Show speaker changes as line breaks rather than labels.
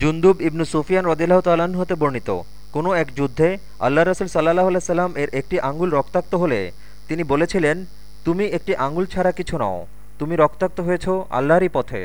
জুন্দুব ইবনু সুফিয়ান রদিল্লাহ তাল্লাহ্ন হতে বর্ণিত, কোনো এক যুদ্ধে আল্লাহ রসুল সাল্লাহ সাল্লাম এর একটি আঙ্গুল রক্তাক্ত হলে তিনি বলেছিলেন, তুমি একটি আঙ্গুল ছাড়া কিছু নও, তুমি রক্তাক্ত হয়েছ আল্লাহরই পথে।